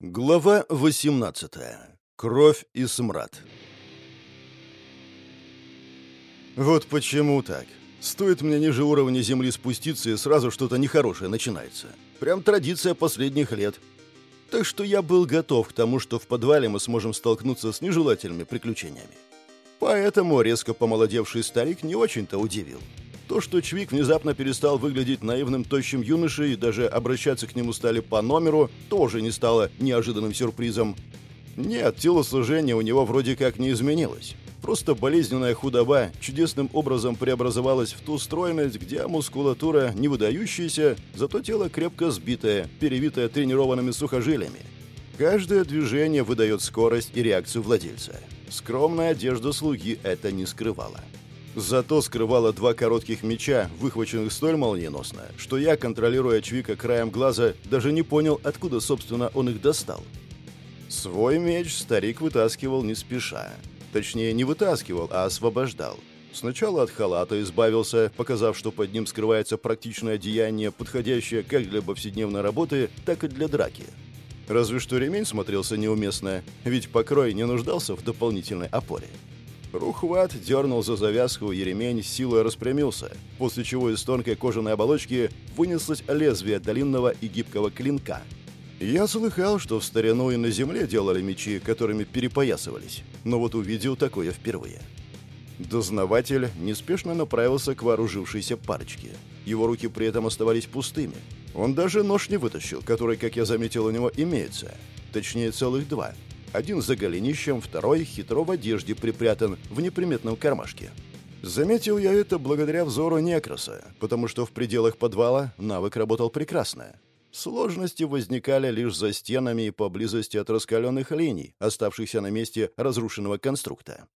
Глава 18. Кровь и смрад. Вот почему так. Стоит мне ниже уровня земли спуститься, и сразу что-то нехорошее начинается. Прям традиция последних лет. Так что я был готов к тому, что в подвале мы сможем столкнуться с нежелательными приключениями. Поэтому резко помолодевший старик не очень-то удивил. То, что Чвик внезапно перестал выглядеть наивным тощим юношей и даже обращаться к нему стали по номеру, тоже не стало неожиданным сюрпризом. Нет, телосложение у него вроде как не изменилось. Просто болезненная худоба чудесным образом преобразовалась в ту стройность, где мускулатура не выдающаяся, зато тело крепко сбитое, перевитое тренированными сухожилиями. Каждое движение выдает скорость и реакцию владельца. Скромная одежда слуги это не скрывала. Зато скрывала два коротких меча, выхваченных столь молниеносно, что я, контролируя Чвика краем глаза, даже не понял, откуда, собственно, он их достал. Свой меч старик вытаскивал не спеша. Точнее, не вытаскивал, а освобождал. Сначала от халата избавился, показав, что под ним скрывается практичное одеяние, подходящее как для повседневной работы, так и для драки. Разве что ремень смотрелся неуместно, ведь покрой не нуждался в дополнительной опоре. Рухват дернул за завязку, и ремень силой распрямился, после чего из тонкой кожаной оболочки вынеслось лезвие длинного и гибкого клинка. Я слыхал, что в старину и на земле делали мечи, которыми перепоясывались, но вот увидел такое впервые. Дознаватель неспешно направился к вооружившейся парочке. Его руки при этом оставались пустыми. Он даже нож не вытащил, который, как я заметил, у него имеется. Точнее, целых два — один за голенищем, второй хитро в одежде припрятан в неприметном кармашке. Заметил я это благодаря взору Некроса, потому что в пределах подвала навык работал прекрасно. Сложности возникали лишь за стенами и поблизости от раскаленных линий, оставшихся на месте разрушенного конструкта.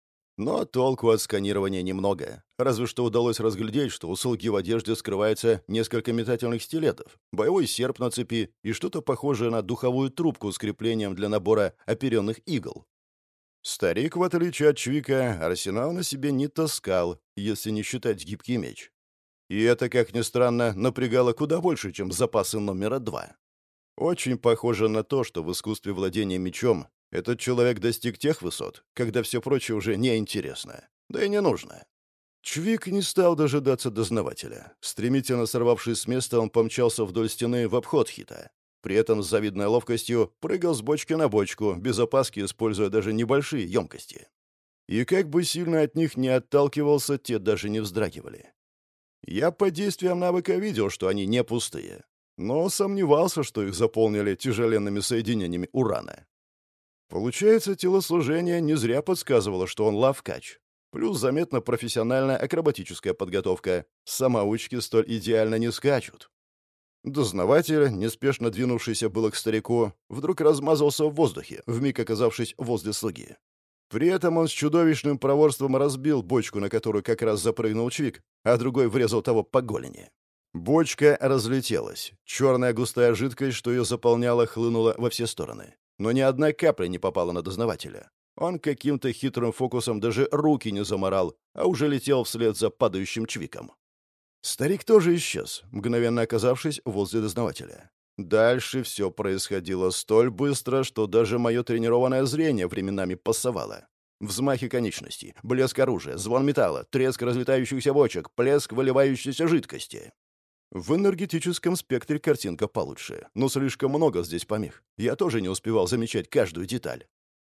Но толку от сканирования немного. Разве что удалось разглядеть, что у слуги в одежде скрывается несколько метательных стилетов, боевой серп на цепи и что-то похожее на духовую трубку с креплением для набора оперенных игл. Старик, в отличие от Чвика, арсенал на себе не таскал, если не считать гибкий меч. И это, как ни странно, напрягало куда больше, чем запасы номера два. Очень похоже на то, что в искусстве владения мечом этот человек достиг тех высот, когда все прочее уже неинтересно. Да и не нужно. Чвик не стал дожидаться дознавателя. Стремительно сорвавшись с места, он помчался вдоль стены в обход хита. При этом с завидной ловкостью прыгал с бочки на бочку, без опаски используя даже небольшие емкости. И как бы сильно от них не отталкивался, те даже не вздрагивали. Я по действиям навыка видел, что они не пустые, но сомневался, что их заполнили тяжеленными соединениями урана. Получается, телосложение не зря подсказывало, что он лавкач. Плюс заметно профессиональная акробатическая подготовка. Самоучки столь идеально не скачут. Дознаватель, неспешно двинувшийся было к старику, вдруг размазался в воздухе, вмиг оказавшись возле слуги. При этом он с чудовищным проворством разбил бочку, на которую как раз запрыгнул Чвик, а другой врезал того по голени. Бочка разлетелась. Черная густая жидкость, что ее заполняла, хлынула во все стороны но ни одна капля не попала на дознавателя. Он каким-то хитрым фокусом даже руки не заморал, а уже летел вслед за падающим чвиком. Старик тоже исчез, мгновенно оказавшись возле дознавателя. Дальше все происходило столь быстро, что даже мое тренированное зрение временами пасовало. Взмахи конечностей, блеск оружия, звон металла, треск разлетающихся бочек, плеск выливающейся жидкости. В энергетическом спектре картинка получше, но слишком много здесь помех. Я тоже не успевал замечать каждую деталь.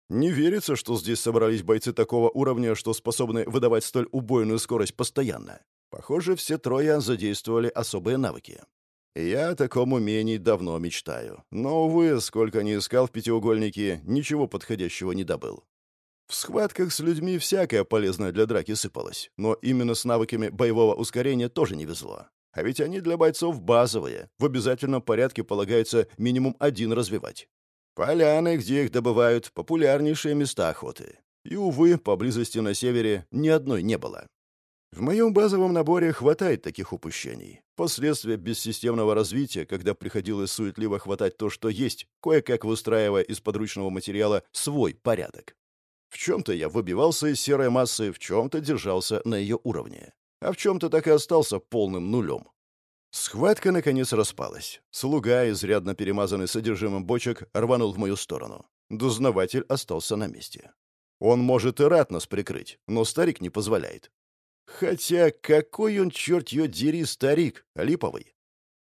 Не верится, что здесь собрались бойцы такого уровня, что способны выдавать столь убойную скорость постоянно. Похоже, все трое задействовали особые навыки. Я о таком умении давно мечтаю. Но, увы, сколько ни искал в пятиугольнике, ничего подходящего не добыл. В схватках с людьми всякое полезное для драки сыпалось, но именно с навыками боевого ускорения тоже не везло. А ведь они для бойцов базовые. В обязательном порядке полагается минимум один развивать. Поляны, где их добывают, популярнейшие места охоты. И, увы, поблизости на севере ни одной не было. В моем базовом наборе хватает таких упущений. Последствия бессистемного развития, когда приходилось суетливо хватать то, что есть, кое-как выстраивая из подручного материала свой порядок. В чем-то я выбивался из серой массы, в чем-то держался на ее уровне а в чем-то так и остался полным нулем. Схватка, наконец, распалась. Слуга, изрядно перемазанный содержимым бочек, рванул в мою сторону. Дознаватель остался на месте. Он может и рад нас прикрыть, но старик не позволяет. Хотя какой он, черт ее дери, старик, липовый.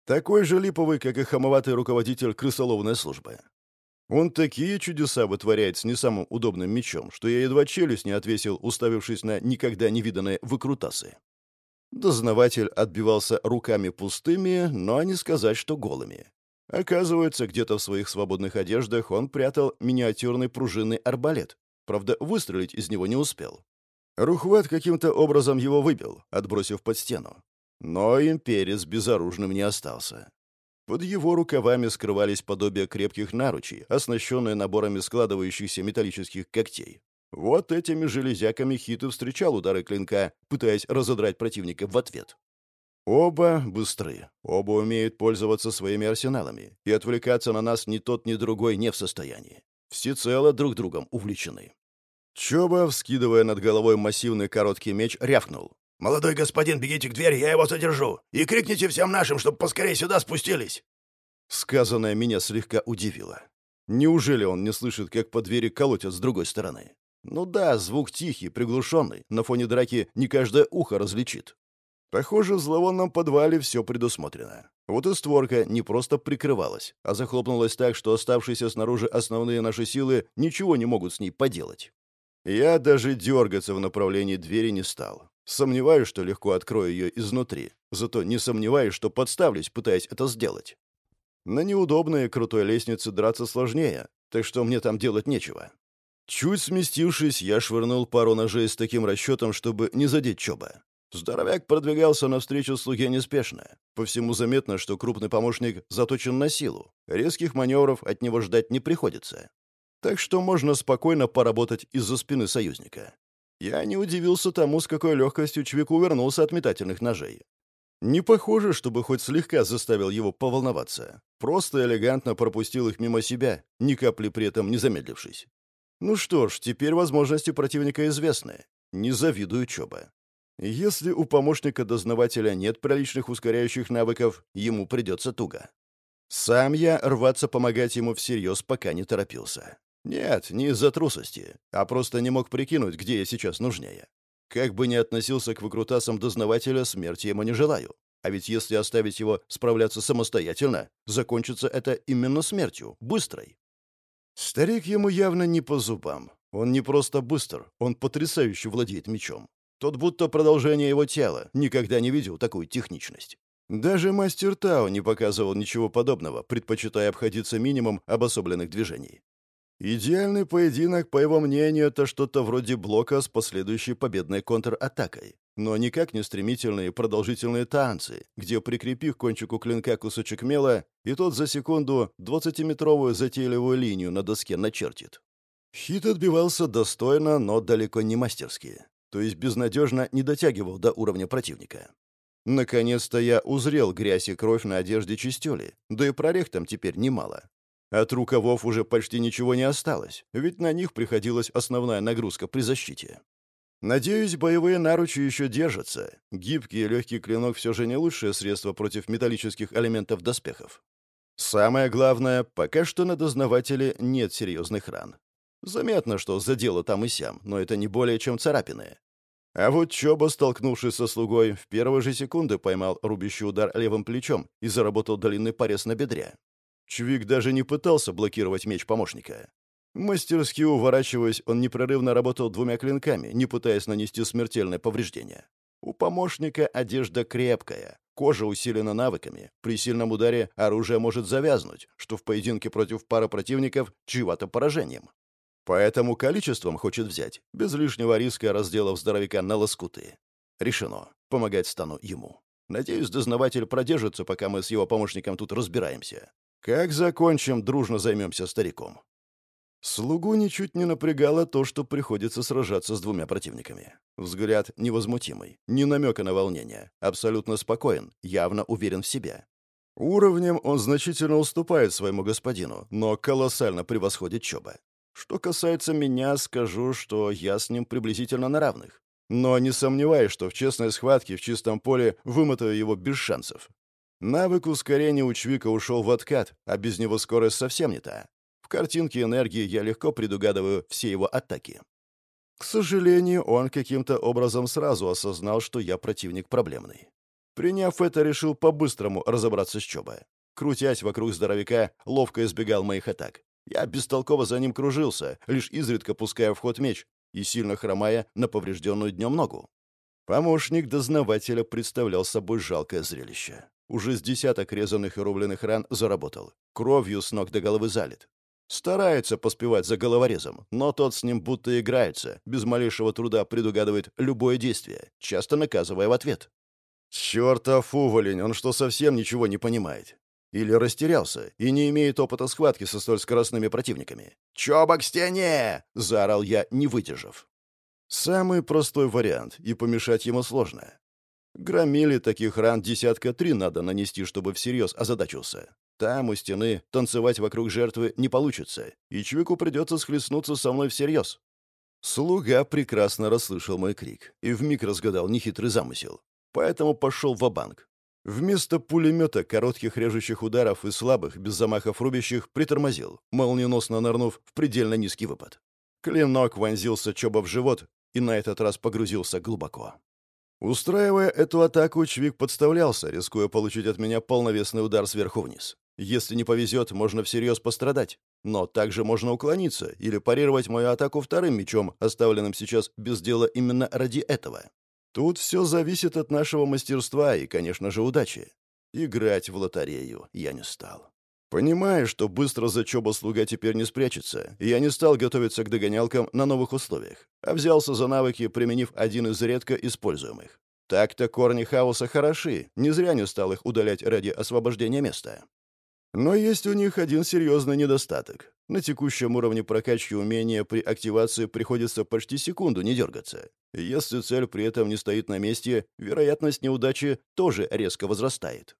Такой же липовый, как и хамоватый руководитель крысоловной службы. Он такие чудеса вытворяет с не самым удобным мечом, что я едва челюсть не отвесил, уставившись на никогда не виданные выкрутасы. Дознаватель отбивался руками пустыми, но не сказать, что голыми. Оказывается, где-то в своих свободных одеждах он прятал миниатюрный пружинный арбалет. Правда, выстрелить из него не успел. Рухват каким-то образом его выбил, отбросив под стену. Но имперец безоружным не остался. Под его рукавами скрывались подобия крепких наручей, оснащенные наборами складывающихся металлических когтей. Вот этими железяками Хит встречал удары клинка, пытаясь разодрать противника в ответ. Оба быстры, оба умеют пользоваться своими арсеналами, и отвлекаться на нас ни тот, ни другой не в состоянии. Всецело друг другом увлечены. Чоба, вскидывая над головой массивный короткий меч, рявкнул. «Молодой господин, бегите к двери, я его задержу. И крикните всем нашим, чтобы поскорее сюда спустились!» Сказанное меня слегка удивило. Неужели он не слышит, как по двери колотят с другой стороны? Ну да, звук тихий, приглушенный. На фоне драки не каждое ухо различит. Похоже, в зловонном подвале все предусмотрено. Вот и створка не просто прикрывалась, а захлопнулась так, что оставшиеся снаружи основные наши силы ничего не могут с ней поделать. Я даже дергаться в направлении двери не стал. Сомневаюсь, что легко открою ее изнутри, зато не сомневаюсь, что подставлюсь, пытаясь это сделать. На неудобной крутой лестнице драться сложнее, так что мне там делать нечего. Чуть сместившись, я швырнул пару ножей с таким расчетом, чтобы не задеть Чоба. Здоровяк продвигался навстречу слуге неспешно. По всему заметно, что крупный помощник заточен на силу. Резких маневров от него ждать не приходится. Так что можно спокойно поработать из-за спины союзника. Я не удивился тому, с какой легкостью Чвик увернулся от метательных ножей. Не похоже, чтобы хоть слегка заставил его поволноваться. Просто элегантно пропустил их мимо себя, ни капли при этом не замедлившись. Ну что ж, теперь возможности противника известны. Не завидую Чоба. Если у помощника дознавателя нет приличных ускоряющих навыков, ему придется туго. Сам я рваться помогать ему всерьез пока не торопился. Нет, не из-за трусости, а просто не мог прикинуть, где я сейчас нужнее. Как бы ни относился к выкрутасам дознавателя, смерти ему не желаю. А ведь если оставить его справляться самостоятельно, закончится это именно смертью, быстрой. Старик ему явно не по зубам. Он не просто быстр, он потрясающе владеет мечом. Тот будто продолжение его тела, никогда не видел такую техничность. Даже мастер Тао не показывал ничего подобного, предпочитая обходиться минимум обособленных движений. Идеальный поединок, по его мнению, это что-то вроде блока с последующей победной контратакой. Но никак не стремительные продолжительные танцы, где прикрепи к кончику клинка кусочек мела, и тот за секунду двадцатиметровую затейливую линию на доске начертит. Хит отбивался достойно, но далеко не мастерски. То есть безнадежно не дотягивал до уровня противника. Наконец-то я узрел грязь и кровь на одежде чистюли, да и прорех там теперь немало. От рукавов уже почти ничего не осталось, ведь на них приходилась основная нагрузка при защите. Надеюсь, боевые наручи еще держатся. Гибкий и легкий клинок все же не лучшее средство против металлических элементов доспехов. Самое главное, пока что на дознавателе нет серьезных ран. Заметно, что задело там и сям, но это не более чем царапины. А вот Чоба, столкнувшись со слугой, в первые же секунды поймал рубящий удар левым плечом и заработал длинный порез на бедре. Чвик даже не пытался блокировать меч помощника. Мастерски уворачиваясь, он непрерывно работал двумя клинками, не пытаясь нанести смертельное повреждение. У помощника одежда крепкая, кожа усилена навыками. При сильном ударе оружие может завязнуть, что в поединке против пары противников чревато поражением. Поэтому количеством хочет взять, без лишнего риска разделав здоровяка на лоскуты. Решено. Помогать стану ему. Надеюсь, дознаватель продержится, пока мы с его помощником тут разбираемся. Как закончим, дружно займемся стариком. Слугу ничуть не напрягало то, что приходится сражаться с двумя противниками. Взгляд невозмутимый, ни намека на волнение, абсолютно спокоен, явно уверен в себе. Уровнем он значительно уступает своему господину, но колоссально превосходит Чоба. Что касается меня, скажу, что я с ним приблизительно на равных. Но не сомневаюсь, что в честной схватке в чистом поле вымотаю его без шансов. Навык ускорения у Чвика ушел в откат, а без него скорость совсем не та. В картинке энергии я легко предугадываю все его атаки. К сожалению, он каким-то образом сразу осознал, что я противник проблемный. Приняв это, решил по-быстрому разобраться с Чоба. Крутясь вокруг здоровяка, ловко избегал моих атак. Я бестолково за ним кружился, лишь изредка пуская в ход меч и сильно хромая на поврежденную днем ногу. Помощник дознавателя представлял собой жалкое зрелище. Уже с десяток резанных и рубленых ран заработал. Кровью с ног до головы залит. Старается поспевать за головорезом, но тот с ним будто играется, без малейшего труда предугадывает любое действие, часто наказывая в ответ. «Чертов уволень, он что, совсем ничего не понимает? Или растерялся и не имеет опыта схватки со столь скоростными противниками?» «Чоба к стене!» — заорал я, не выдержав. Самый простой вариант, и помешать ему сложно. Громили таких ран десятка три надо нанести, чтобы всерьез озадачился. Там, у стены, танцевать вокруг жертвы не получится, и Чвику придется схлестнуться со мной всерьез. Слуга прекрасно расслышал мой крик и вмиг разгадал нехитрый замысел. Поэтому пошел в банк Вместо пулемета, коротких режущих ударов и слабых, без замахов рубящих, притормозил, молниеносно нырнув в предельно низкий выпад. Клинок вонзился Чоба в живот и на этот раз погрузился глубоко. Устраивая эту атаку, Чвик подставлялся, рискуя получить от меня полновесный удар сверху вниз. Если не повезет, можно всерьез пострадать. Но также можно уклониться или парировать мою атаку вторым мечом, оставленным сейчас без дела именно ради этого. Тут все зависит от нашего мастерства и, конечно же, удачи. Играть в лотерею я не стал. Понимая, что быстро за Чоба слуга теперь не спрячется, я не стал готовиться к догонялкам на новых условиях, а взялся за навыки, применив один из редко используемых. Так-то корни хаоса хороши, не зря не стал их удалять ради освобождения места. Но есть у них один серьезный недостаток. На текущем уровне прокачки умения при активации приходится почти секунду не дергаться. Если цель при этом не стоит на месте, вероятность неудачи тоже резко возрастает.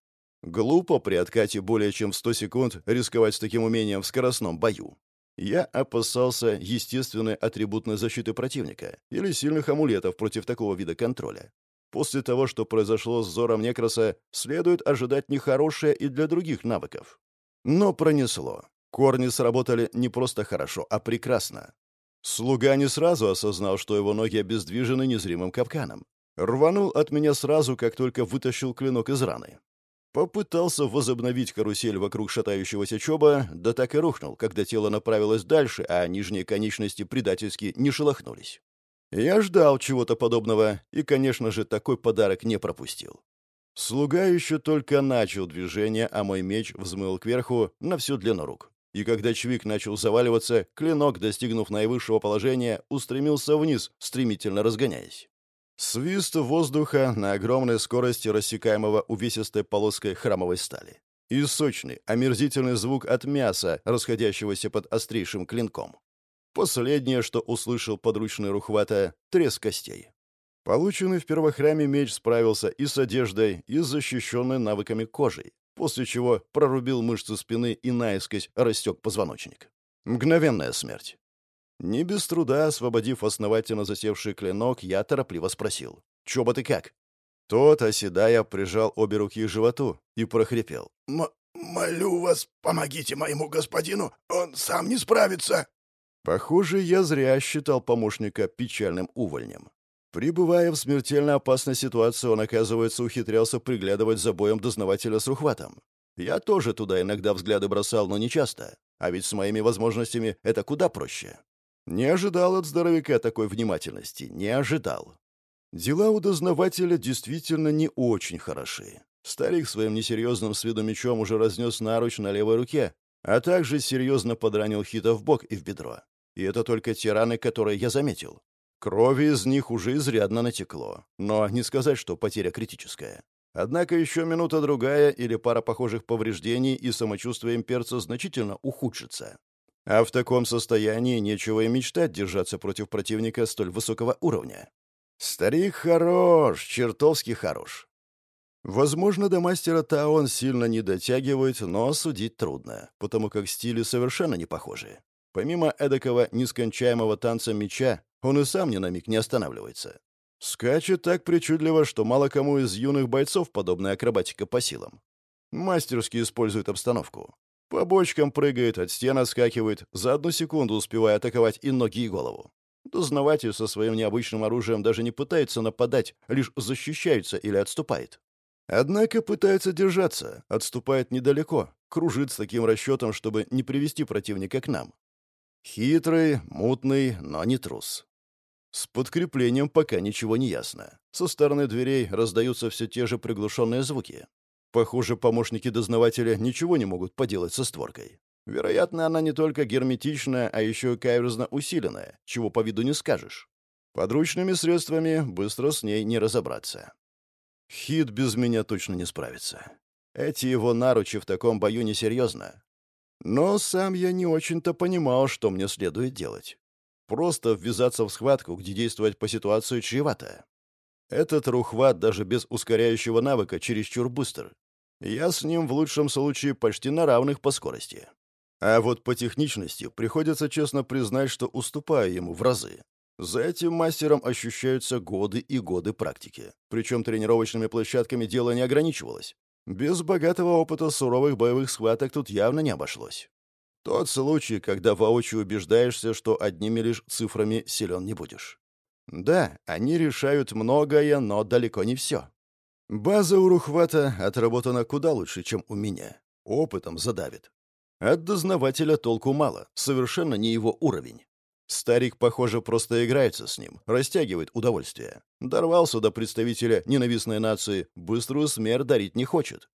Глупо при откате более чем в 100 секунд рисковать с таким умением в скоростном бою. Я опасался естественной атрибутной защиты противника или сильных амулетов против такого вида контроля. После того, что произошло с Зором Некроса, следует ожидать нехорошее и для других навыков. Но пронесло. Корни сработали не просто хорошо, а прекрасно. Слуга не сразу осознал, что его ноги обездвижены незримым капканом. Рванул от меня сразу, как только вытащил клинок из раны. Попытался возобновить карусель вокруг шатающегося чоба, да так и рухнул, когда тело направилось дальше, а нижние конечности предательски не шелохнулись. Я ждал чего-то подобного и, конечно же, такой подарок не пропустил. Слуга еще только начал движение, а мой меч взмыл кверху на всю длину рук. И когда Чвик начал заваливаться, клинок, достигнув наивысшего положения, устремился вниз, стремительно разгоняясь. Свист воздуха на огромной скорости рассекаемого увесистой полоской храмовой стали. И сочный, омерзительный звук от мяса, расходящегося под острейшим клинком. Последнее, что услышал подручный Рухвата — треск костей. Полученный в первохраме меч справился и с одеждой, и с защищенной навыками кожей, после чего прорубил мышцы спины и наискось растек позвоночник. Мгновенная смерть. Не без труда, освободив основательно засевший клинок, я торопливо спросил. «Чоба ты как?» Тот, оседая, прижал обе руки к животу и прохрипел. «Молю вас, помогите моему господину, он сам не справится!» Похоже, я зря считал помощника печальным увольнем. Прибывая в смертельно опасной ситуации, он, оказывается, ухитрялся приглядывать за боем дознавателя с ухватом. Я тоже туда иногда взгляды бросал, но не часто. А ведь с моими возможностями это куда проще. Не ожидал от здоровяка такой внимательности, не ожидал. Дела у дознавателя действительно не очень хороши. Старик своим несерьезным с виду мечом уже разнес наруч на левой руке, а также серьезно подранил Хита в бок и в бедро. И это только те раны, которые я заметил. Крови из них уже изрядно натекло, но не сказать, что потеря критическая. Однако еще минута-другая или пара похожих повреждений, и самочувствие имперца значительно ухудшится. А в таком состоянии нечего и мечтать держаться против противника столь высокого уровня. Старик хорош, чертовски хорош. Возможно, до мастера Таон сильно не дотягивает, но судить трудно, потому как стили совершенно не похожи. Помимо эдакого нескончаемого танца меча, он и сам ни на миг не останавливается. Скачет так причудливо, что мало кому из юных бойцов подобная акробатика по силам. Мастерски использует обстановку. По бочкам прыгает, от стен отскакивает, за одну секунду успевая атаковать и ноги, и голову. Дознаватель со своим необычным оружием даже не пытается нападать, лишь защищается или отступает. Однако пытается держаться, отступает недалеко, кружит с таким расчетом, чтобы не привести противника к нам. Хитрый, мутный, но не трус. С подкреплением пока ничего не ясно. Со стороны дверей раздаются все те же приглушенные звуки. Похоже, помощники дознавателя ничего не могут поделать со створкой. Вероятно, она не только герметичная, а еще и каверзно усиленная, чего по виду не скажешь. Подручными средствами быстро с ней не разобраться. Хит без меня точно не справится. Эти его наручи в таком бою несерьезно. Но сам я не очень-то понимал, что мне следует делать. Просто ввязаться в схватку, где действовать по ситуации чревато. Этот рухват даже без ускоряющего навыка чересчур быстр. Я с ним в лучшем случае почти на равных по скорости. А вот по техничности приходится честно признать, что уступаю ему в разы. За этим мастером ощущаются годы и годы практики. Причем тренировочными площадками дело не ограничивалось. Без богатого опыта суровых боевых схваток тут явно не обошлось. Тот случай, когда воочию убеждаешься, что одними лишь цифрами силен не будешь. Да, они решают многое, но далеко не все. База у Рухвата отработана куда лучше, чем у меня. Опытом задавит. От дознавателя толку мало, совершенно не его уровень. Старик, похоже, просто играется с ним, растягивает удовольствие. Дорвался до представителя ненавистной нации, быструю смерть дарить не хочет.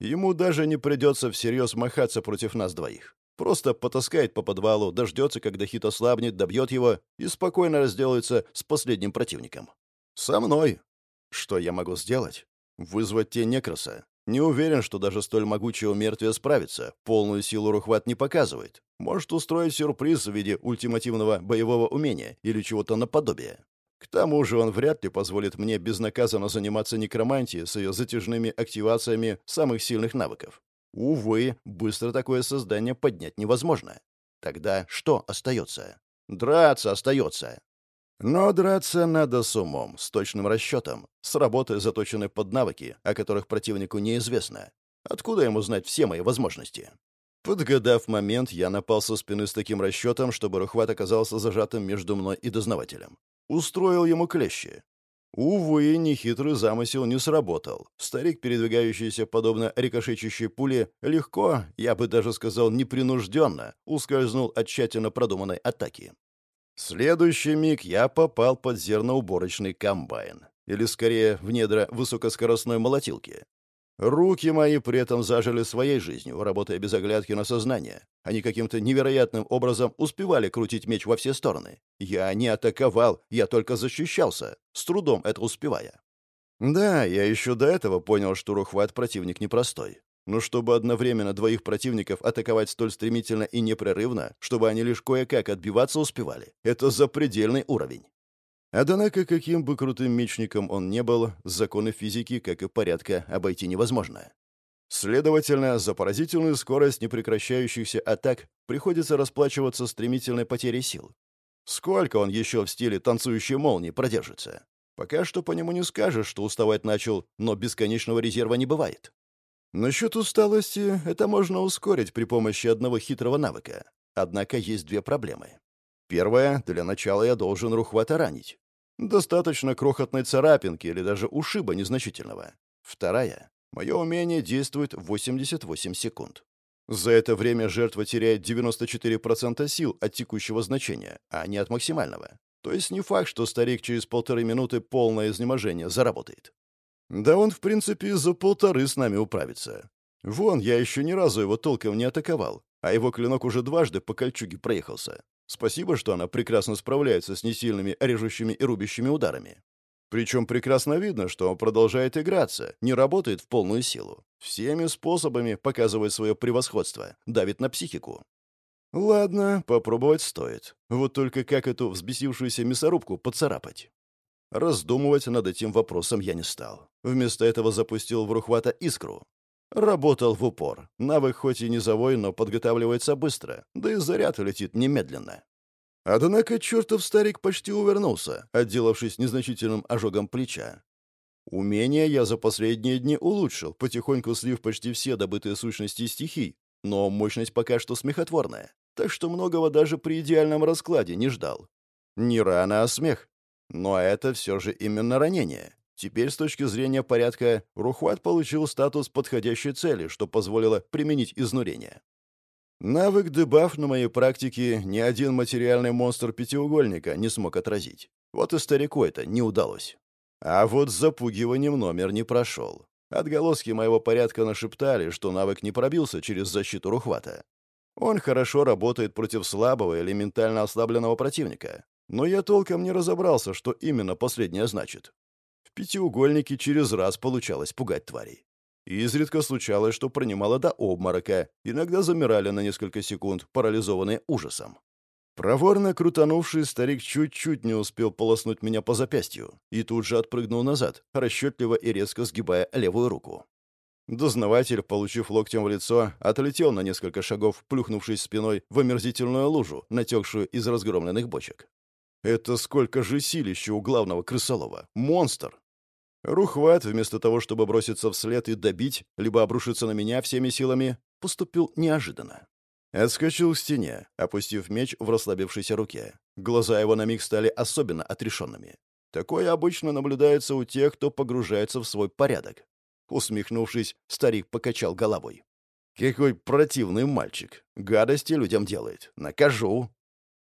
Ему даже не придется всерьез махаться против нас двоих. Просто потаскает по подвалу, дождется, когда хит ослабнет, добьет его и спокойно разделается с последним противником. Со мной. Что я могу сделать? Вызвать те некроса. Не уверен, что даже столь могучего мертвия справится. Полную силу Рухват не показывает. Может устроить сюрприз в виде ультимативного боевого умения или чего-то наподобие. К тому же он вряд ли позволит мне безнаказанно заниматься некромантией с ее затяжными активациями самых сильных навыков. Увы, быстро такое создание поднять невозможно. Тогда что остается? Драться остается. Но драться надо с умом, с точным расчетом, с работой, заточенной под навыки, о которых противнику неизвестно. Откуда ему знать все мои возможности? Подгадав момент, я напал со спины с таким расчетом, чтобы Рухват оказался зажатым между мной и дознавателем. Устроил ему клещи. Увы, нехитрый замысел не сработал. Старик, передвигающийся подобно рикошечащей пуле, легко, я бы даже сказал непринужденно, ускользнул от тщательно продуманной атаки следующий миг я попал под зерноуборочный комбайн. Или, скорее, в недра высокоскоростной молотилки. Руки мои при этом зажили своей жизнью, работая без оглядки на сознание. Они каким-то невероятным образом успевали крутить меч во все стороны. Я не атаковал, я только защищался, с трудом это успевая. Да, я еще до этого понял, что Рухват противник непростой. Но чтобы одновременно двоих противников атаковать столь стремительно и непрерывно, чтобы они лишь кое-как отбиваться успевали, это запредельный уровень. Однако, каким бы крутым мечником он не был, законы физики, как и порядка, обойти невозможно. Следовательно, за поразительную скорость непрекращающихся атак приходится расплачиваться стремительной потерей сил. Сколько он еще в стиле танцующей молнии продержится? Пока что по нему не скажешь, что уставать начал, но бесконечного резерва не бывает. Насчет усталости это можно ускорить при помощи одного хитрого навыка. Однако есть две проблемы. Первая — для начала я должен Рухвата ранить. Достаточно крохотной царапинки или даже ушиба незначительного. Вторая — мое умение действует 88 секунд. За это время жертва теряет 94% сил от текущего значения, а не от максимального. То есть не факт, что старик через полторы минуты полное изнеможение заработает. Да он, в принципе, за полторы с нами управится. Вон, я еще ни разу его толком не атаковал, а его клинок уже дважды по кольчуге проехался. Спасибо, что она прекрасно справляется с несильными режущими и рубящими ударами. Причем прекрасно видно, что он продолжает играться, не работает в полную силу. Всеми способами показывает свое превосходство, давит на психику. Ладно, попробовать стоит. Вот только как эту взбесившуюся мясорубку поцарапать? Раздумывать над этим вопросом я не стал. Вместо этого запустил в Рухвата искру. Работал в упор. Навык хоть и низовой, но подготавливается быстро, да и заряд летит немедленно. Однако чертов старик почти увернулся, отделавшись незначительным ожогом плеча. Умения я за последние дни улучшил, потихоньку слив почти все добытые сущности стихий, но мощность пока что смехотворная, так что многого даже при идеальном раскладе не ждал. Не рана, а смех. Но это все же именно ранение. Теперь, с точки зрения порядка, Рухват получил статус подходящей цели, что позволило применить изнурение. Навык дебаф на моей практике ни один материальный монстр пятиугольника не смог отразить. Вот и старику это не удалось. А вот с запугиванием номер не прошел. Отголоски моего порядка нашептали, что навык не пробился через защиту Рухвата. Он хорошо работает против слабого или ментально ослабленного противника. Но я толком не разобрался, что именно последнее значит. В пятиугольнике через раз получалось пугать тварей. Изредка случалось, что принимало до обморока, иногда замирали на несколько секунд, парализованные ужасом. Проворно крутанувший старик чуть-чуть не успел полоснуть меня по запястью и тут же отпрыгнул назад, расчетливо и резко сгибая левую руку. Дознаватель, получив локтем в лицо, отлетел на несколько шагов, плюхнувшись спиной в омерзительную лужу, натекшую из разгромленных бочек. Это сколько же силища у главного крысолова! Монстр! Рухват, вместо того, чтобы броситься вслед и добить, либо обрушиться на меня всеми силами, поступил неожиданно. Отскочил к стене, опустив меч в расслабившейся руке. Глаза его на миг стали особенно отрешенными. Такое обычно наблюдается у тех, кто погружается в свой порядок. Усмехнувшись, старик покачал головой. «Какой противный мальчик! Гадости людям делает! Накажу!»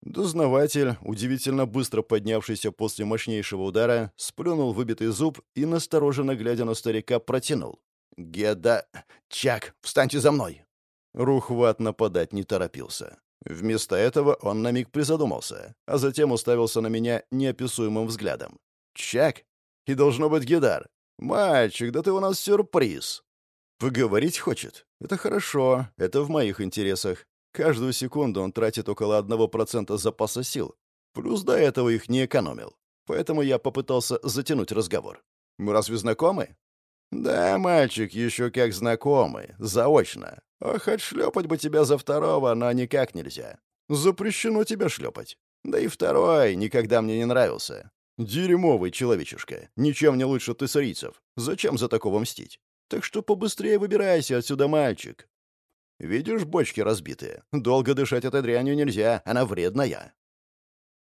Дознаватель, удивительно быстро поднявшийся после мощнейшего удара, сплюнул выбитый зуб и, настороженно глядя на старика, протянул. «Геда... Чак, встаньте за мной!» Рухват нападать не торопился. Вместо этого он на миг призадумался, а затем уставился на меня неописуемым взглядом. «Чак? И должно быть Гедар. Мальчик, да ты у нас сюрприз!» «Поговорить хочет? Это хорошо, это в моих интересах. Каждую секунду он тратит около одного процента запаса сил. Плюс до этого их не экономил. Поэтому я попытался затянуть разговор. «Мы разве знакомы?» «Да, мальчик, еще как знакомы. Заочно. Ох, отшлепать бы тебя за второго, но никак нельзя. Запрещено тебя шлепать. Да и второй никогда мне не нравился. Дерьмовый человечишка. Ничем не лучше ты сырийцев. Зачем за такого мстить? Так что побыстрее выбирайся отсюда, мальчик. Видишь бочки разбитые? Долго дышать этой дрянью нельзя, она вредная».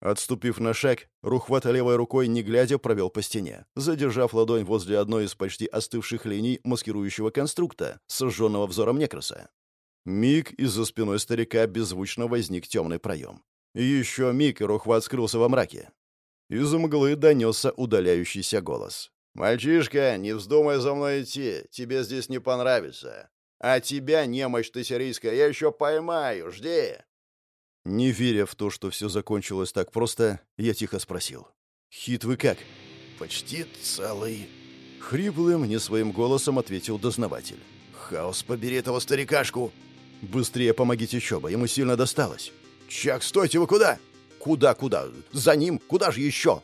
Отступив на шаг, Рухват левой рукой, не глядя, провел по стене, задержав ладонь возле одной из почти остывших линий маскирующего конструкта, сожженного взором некраса. Миг из-за спиной старика беззвучно возник темный проем. еще миг, и Рухват скрылся во мраке. Из мглы донесся удаляющийся голос. «Мальчишка, не вздумай за мной идти, тебе здесь не понравится. А тебя, немощь ты сирийская, я еще поймаю, жди!» Не веря в то, что все закончилось так просто, я тихо спросил. «Хит вы как?» «Почти целый». Хриплым, не своим голосом ответил дознаватель. «Хаос, побери этого старикашку!» «Быстрее помогите Чоба, ему сильно досталось». «Чак, стойте, вы куда?» «Куда, куда? За ним? Куда же еще?»